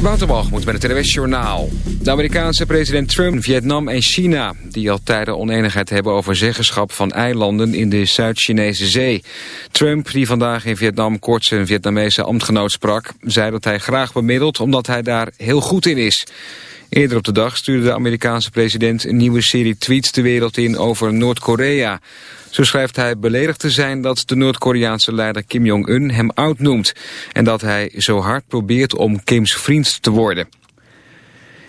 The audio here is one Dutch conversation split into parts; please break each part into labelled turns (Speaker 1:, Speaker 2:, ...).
Speaker 1: Waterbalgemoed met het NWS Journaal. De Amerikaanse president Trump, Vietnam en China... die al tijden oneenigheid hebben over zeggenschap van eilanden in de Zuid-Chinese zee. Trump, die vandaag in Vietnam kort zijn Vietnamese ambtgenoot sprak... zei dat hij graag bemiddelt omdat hij daar heel goed in is. Eerder op de dag stuurde de Amerikaanse president een nieuwe serie tweets de wereld in over Noord-Korea... Zo schrijft hij beledigd te zijn dat de Noord-Koreaanse leider Kim Jong-un hem oud noemt. En dat hij zo hard probeert om Kims vriend te worden.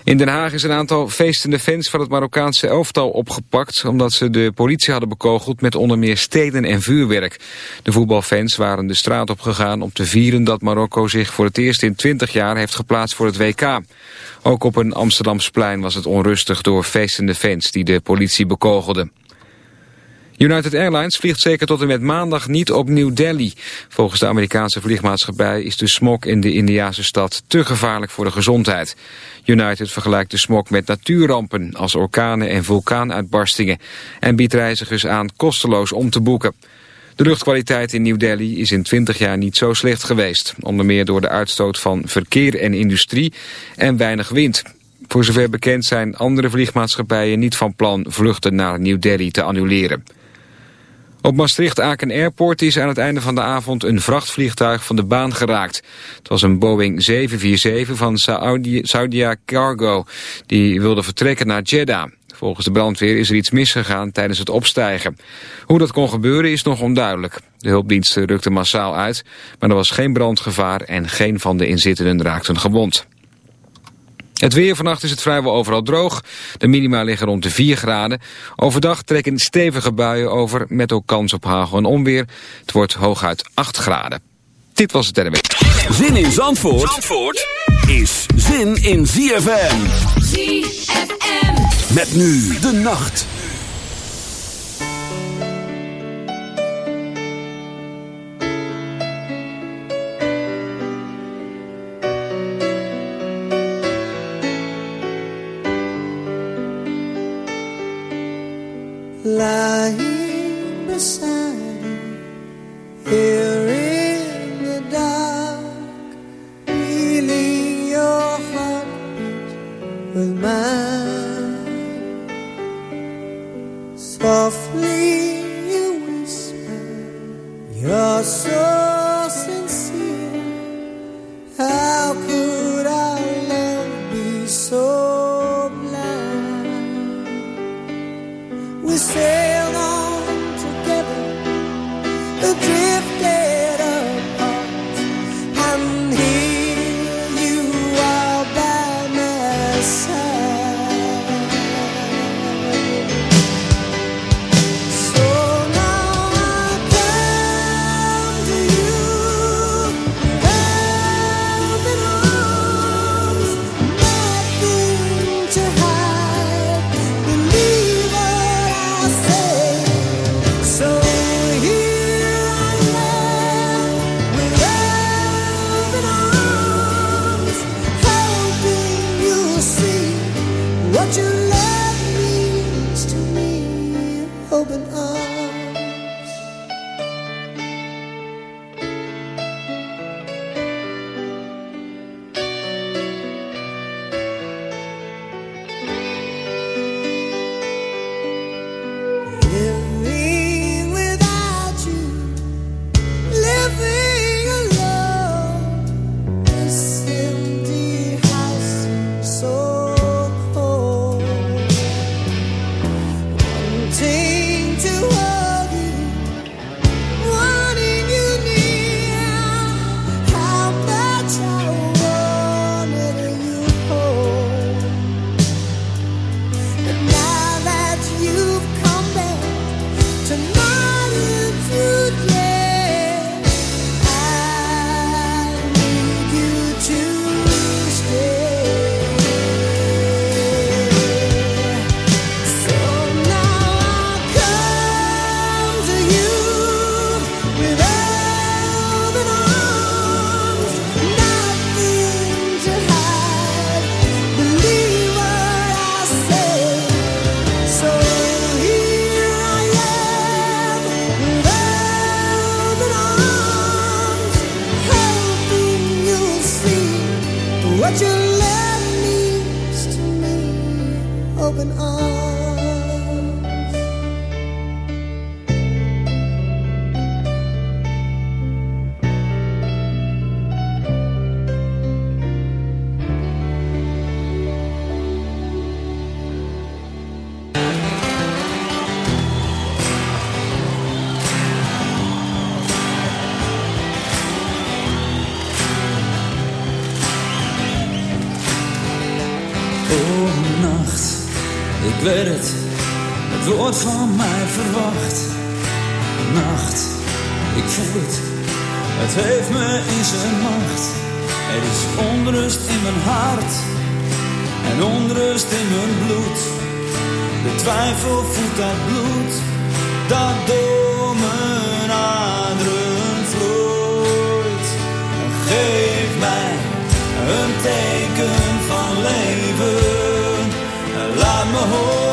Speaker 1: In Den Haag is een aantal feestende fans van het Marokkaanse elftal opgepakt... omdat ze de politie hadden bekogeld met onder meer steden en vuurwerk. De voetbalfans waren de straat op gegaan om te vieren... dat Marokko zich voor het eerst in 20 jaar heeft geplaatst voor het WK. Ook op een Amsterdamsplein was het onrustig door feestende fans die de politie bekogelden. United Airlines vliegt zeker tot en met maandag niet op New Delhi. Volgens de Amerikaanse vliegmaatschappij is de smog in de Indiase stad te gevaarlijk voor de gezondheid. United vergelijkt de smog met natuurrampen als orkanen en vulkaanuitbarstingen en biedt reizigers aan kosteloos om te boeken. De luchtkwaliteit in New Delhi is in 20 jaar niet zo slecht geweest. Onder meer door de uitstoot van verkeer en industrie en weinig wind. Voor zover bekend zijn andere vliegmaatschappijen niet van plan vluchten naar New Delhi te annuleren. Op Maastricht-Aken Airport is aan het einde van de avond een vrachtvliegtuig van de baan geraakt. Het was een Boeing 747 van Saudi Saudia Cargo. Die wilde vertrekken naar Jeddah. Volgens de brandweer is er iets misgegaan tijdens het opstijgen. Hoe dat kon gebeuren is nog onduidelijk. De hulpdiensten rukten massaal uit, maar er was geen brandgevaar en geen van de inzittenden raakten gewond. Het weer vannacht is het vrijwel overal droog. De minima liggen rond de 4 graden. Overdag trekken stevige buien over met ook kans op hagel en onweer. Het wordt hooguit 8 graden. Dit was het NW.
Speaker 2: Zin in Zandvoort, Zandvoort is zin in ZFM. ZFM. Met nu de nacht.
Speaker 3: nacht, nacht. Ik voel het, het heeft me in zijn macht. Er is onrust in mijn hart en onrust in
Speaker 4: mijn bloed. De twijfel voelt dat bloed dat door mijn aderen vloeit. Geef mij een teken van leven, laat me horen.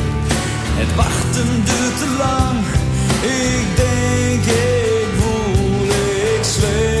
Speaker 4: het wachten duurt te lang. Ik denk, ik voel, ik zweef.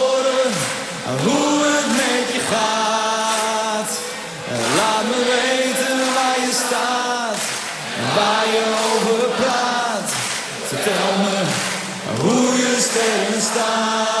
Speaker 4: você está.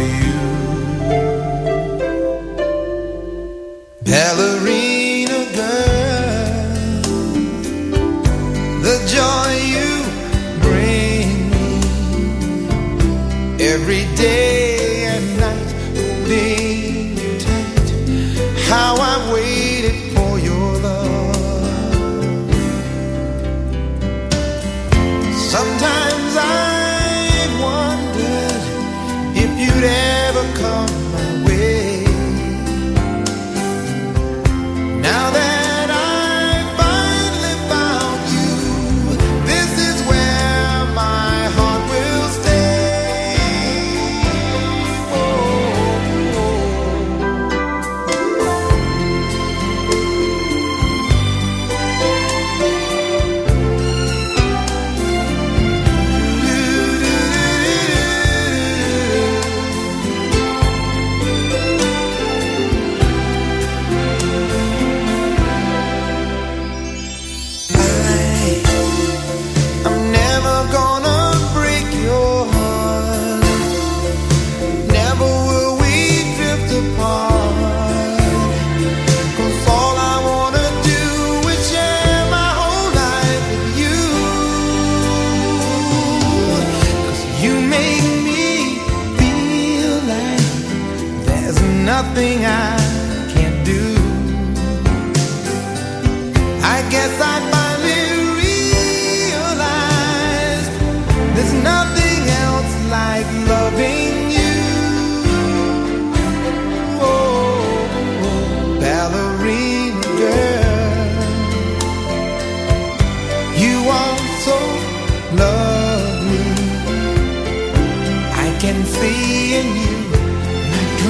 Speaker 4: you.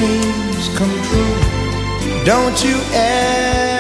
Speaker 4: dreams come true. Don't you ever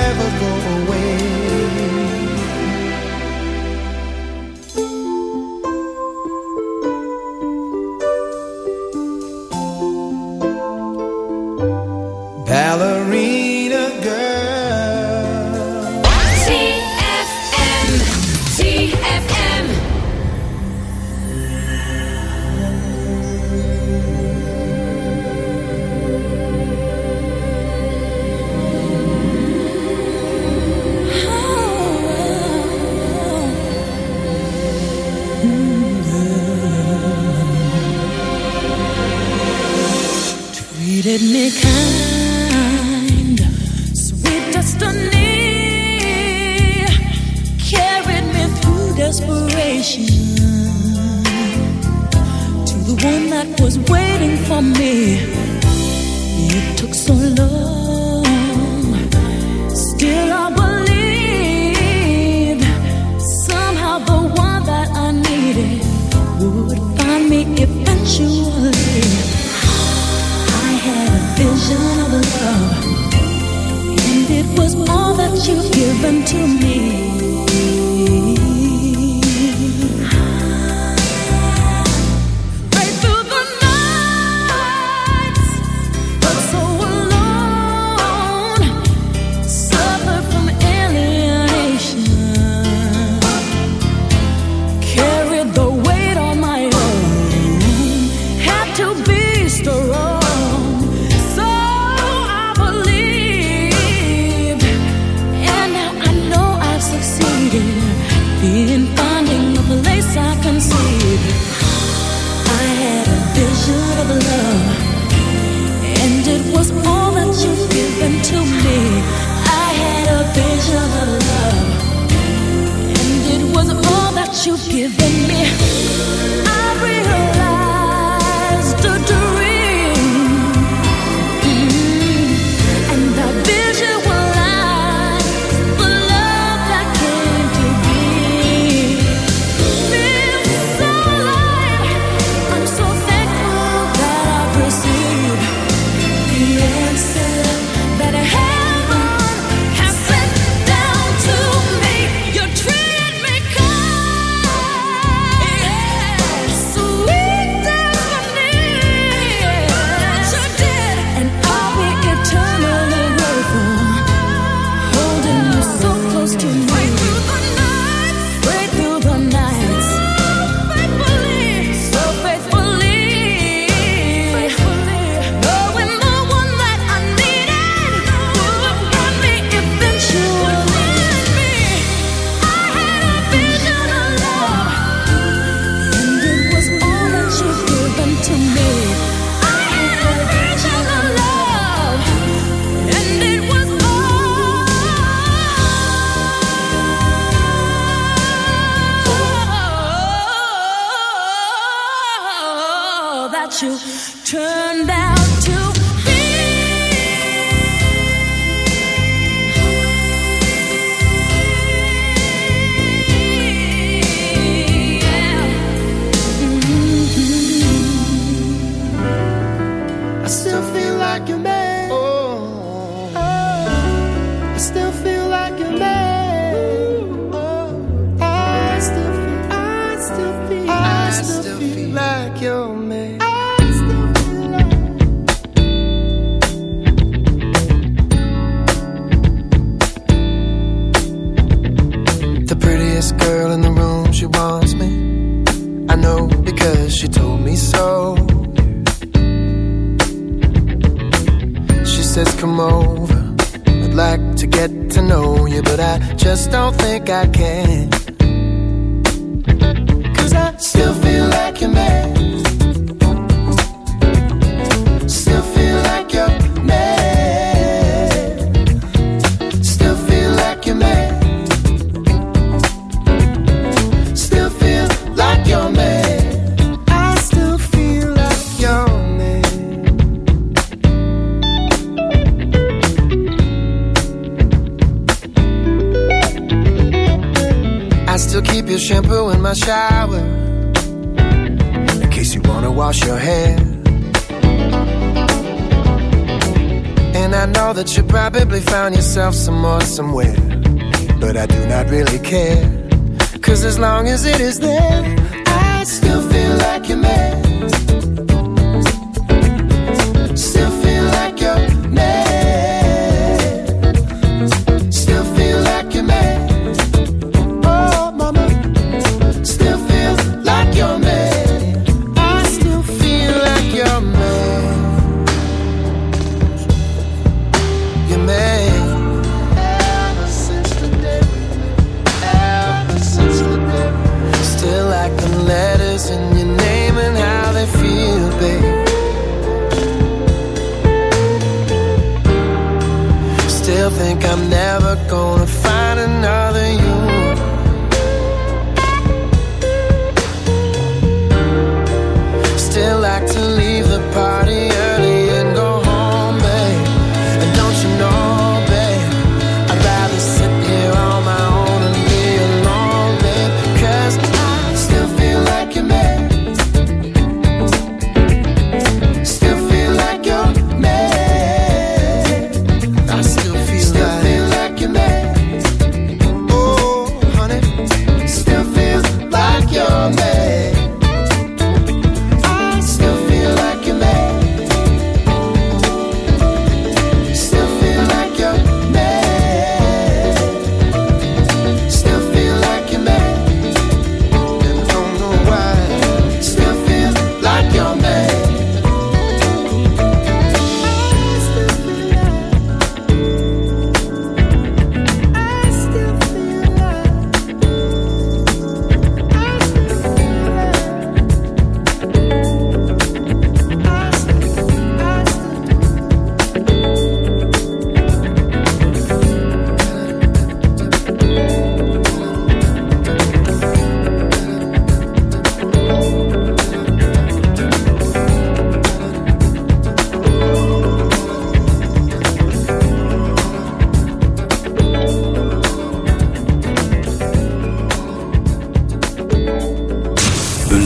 Speaker 4: some way.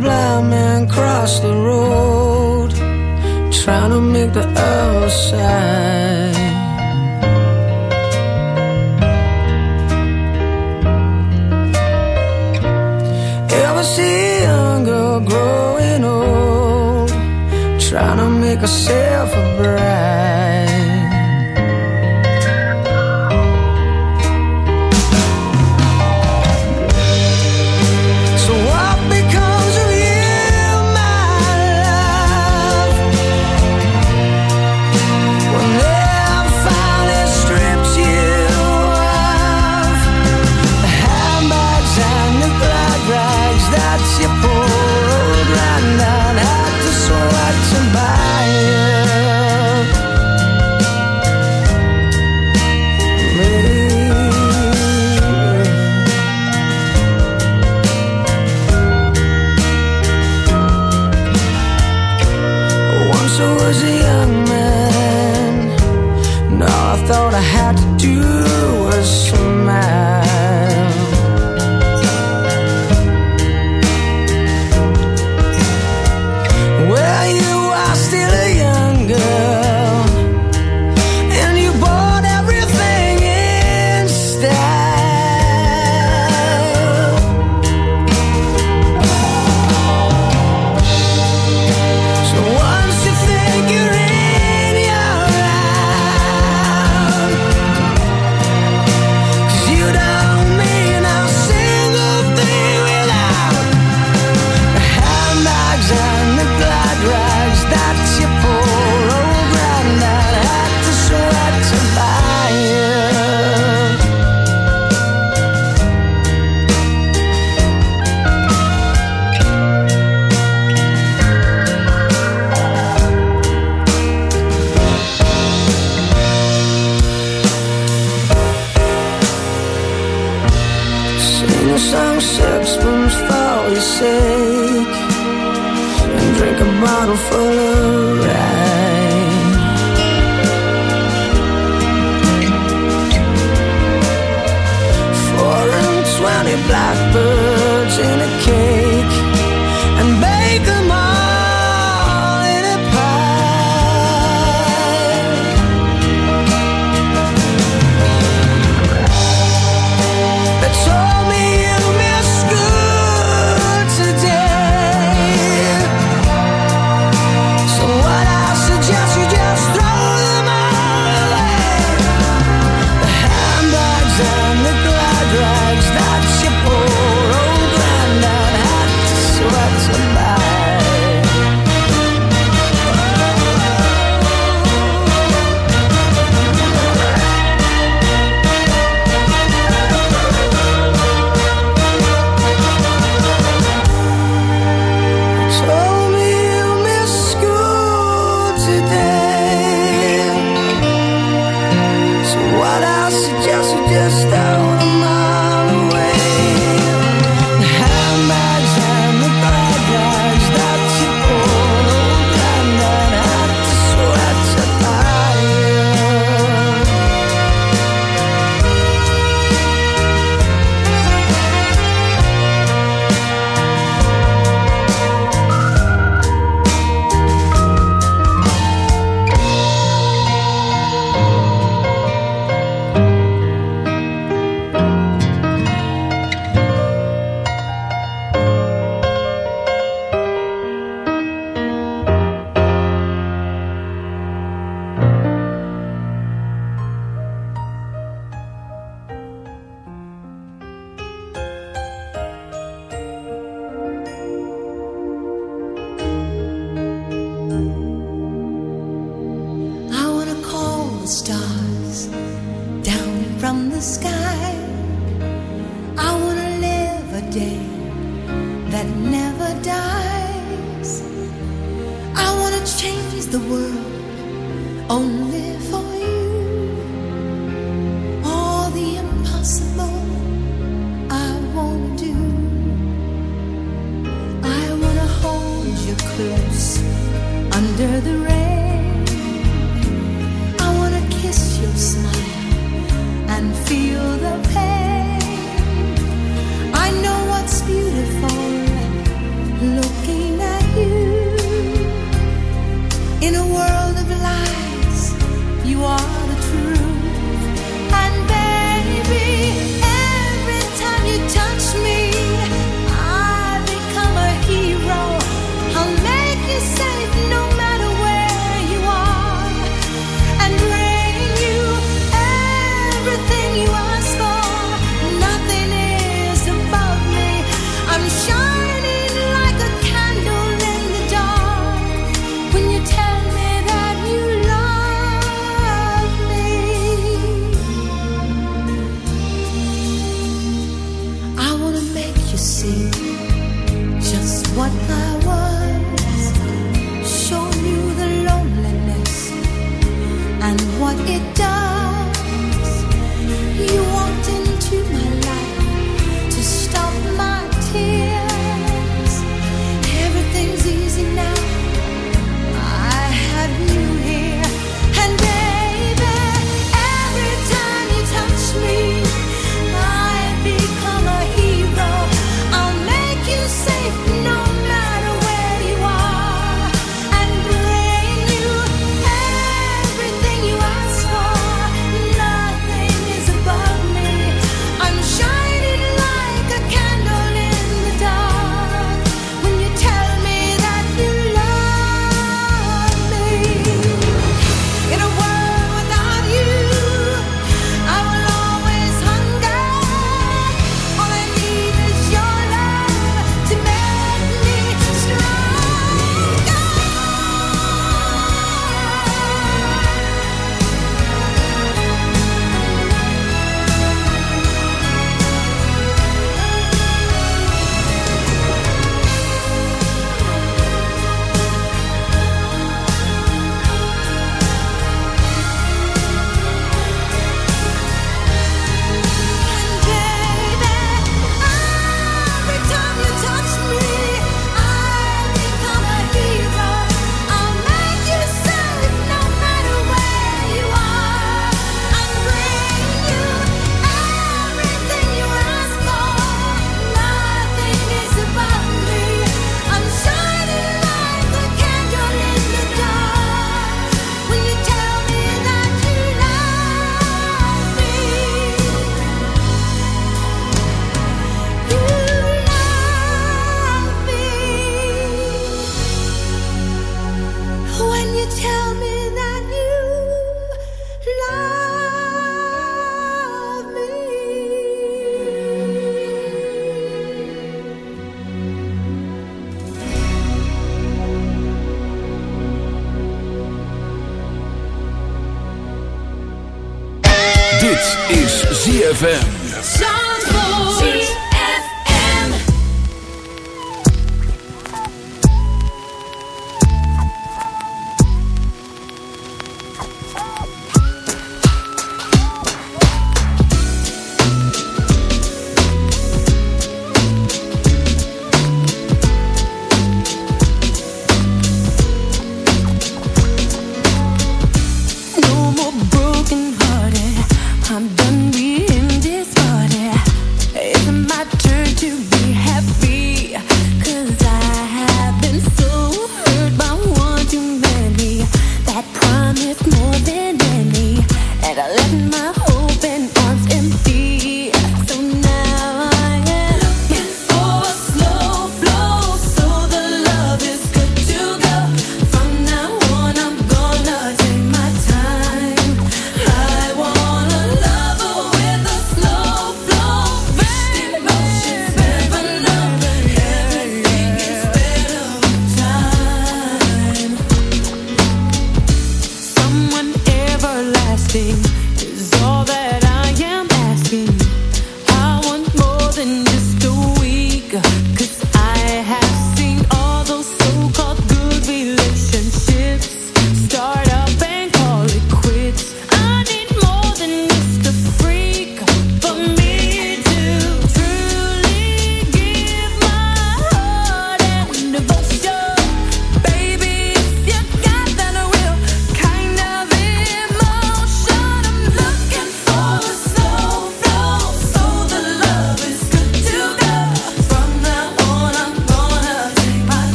Speaker 5: blind man cross the road, trying to make the earth sigh. Ever see younger growing old, trying to make a
Speaker 6: sale.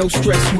Speaker 7: no stress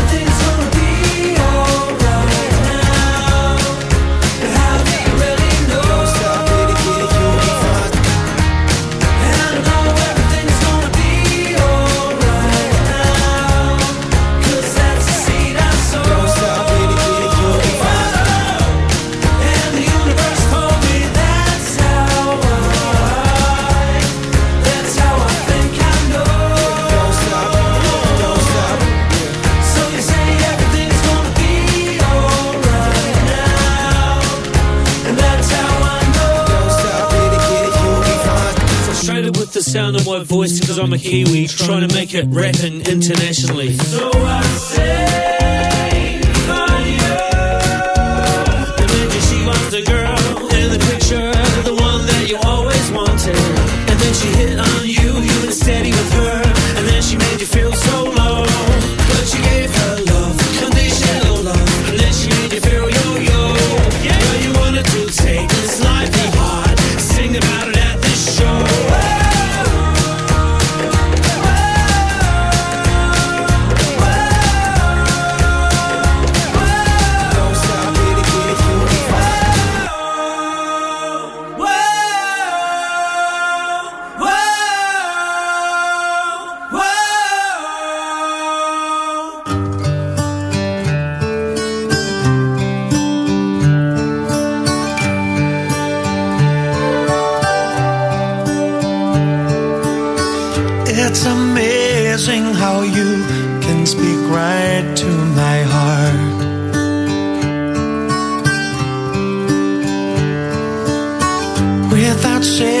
Speaker 8: my voice because I'm a Kiwi, trying to make it rapping internationally.
Speaker 9: So I say, you.
Speaker 8: She was the girl in the picture, the one that you always wanted. And then she hit on
Speaker 9: noche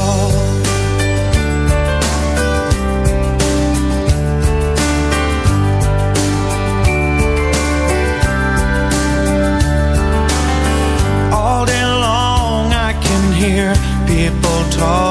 Speaker 4: call.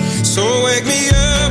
Speaker 10: So wake me up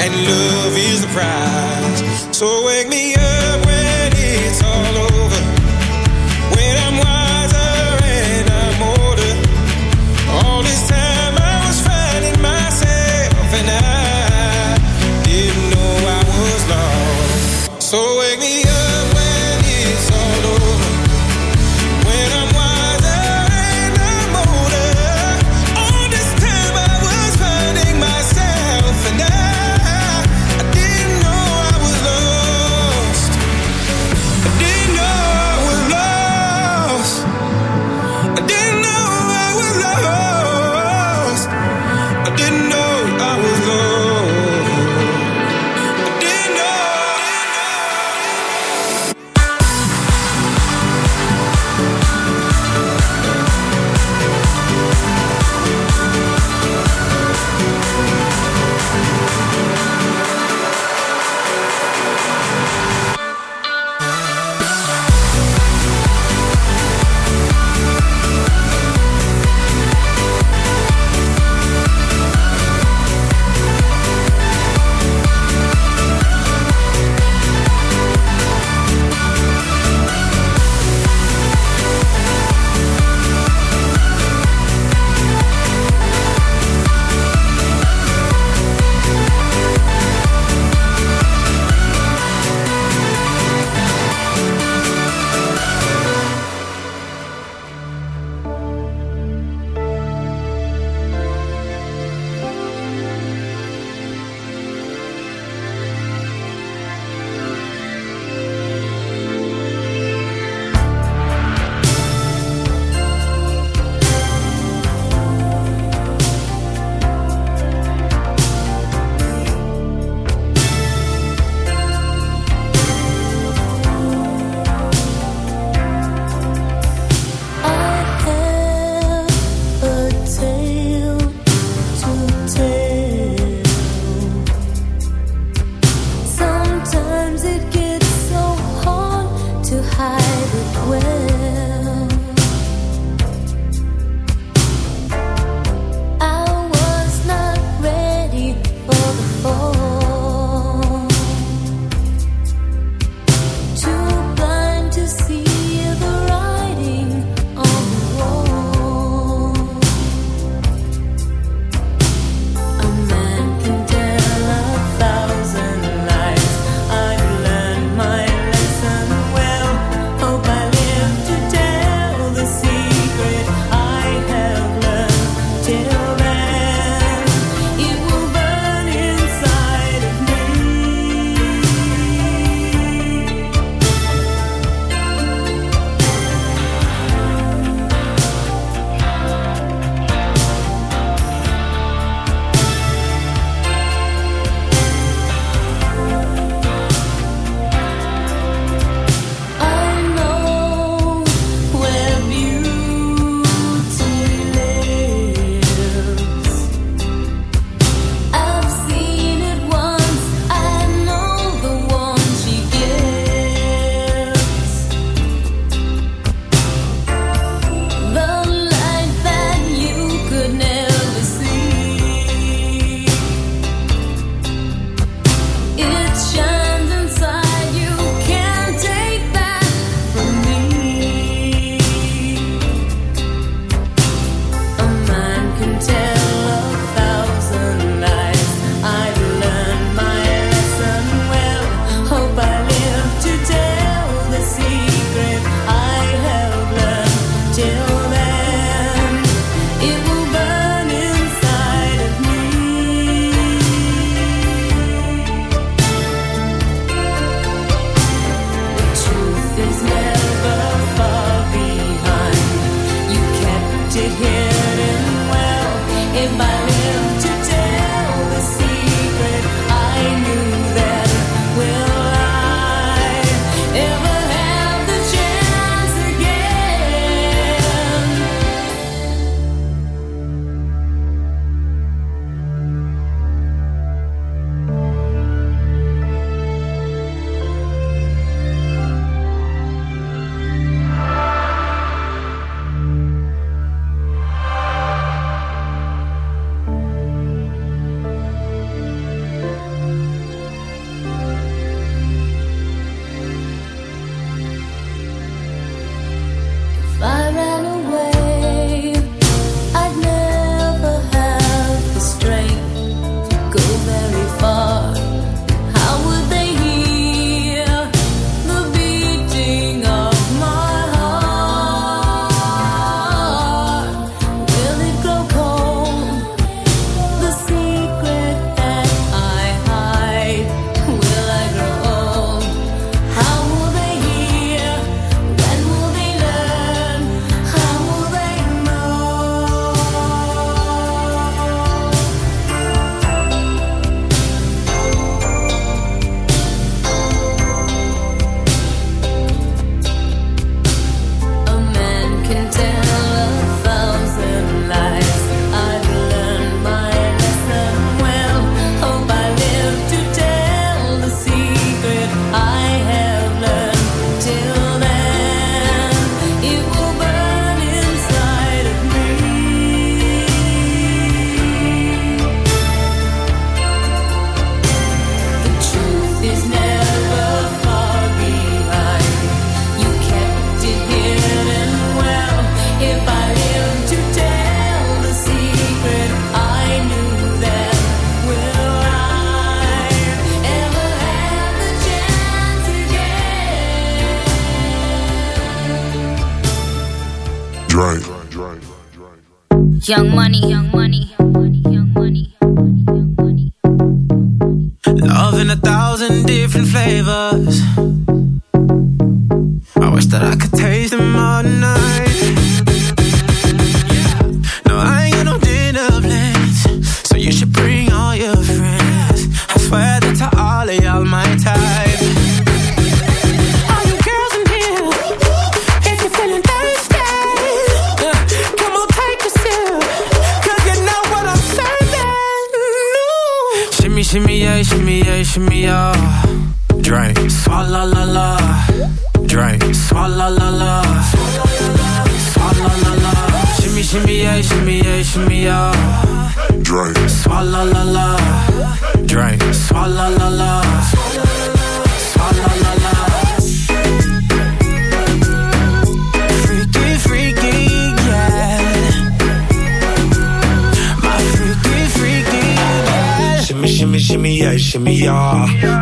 Speaker 10: and love is the prize. So wake me up